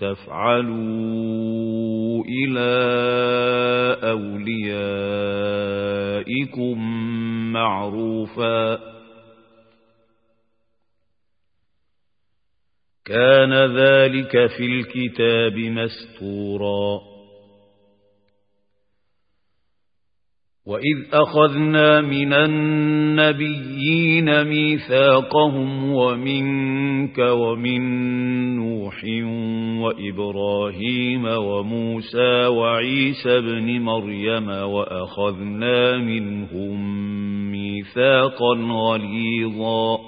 تفعلوا إلى أوليائكم معروفاً. كان ذلك في الكتاب مستورا. وإذ أخذنا من النبيين ميثاقهم ومنك ومن نوح وإبراهيم وموسى وعيسى بن مريم وأخذنا منهم ميثاقا غليظا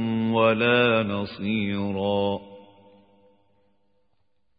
ولا نصيرا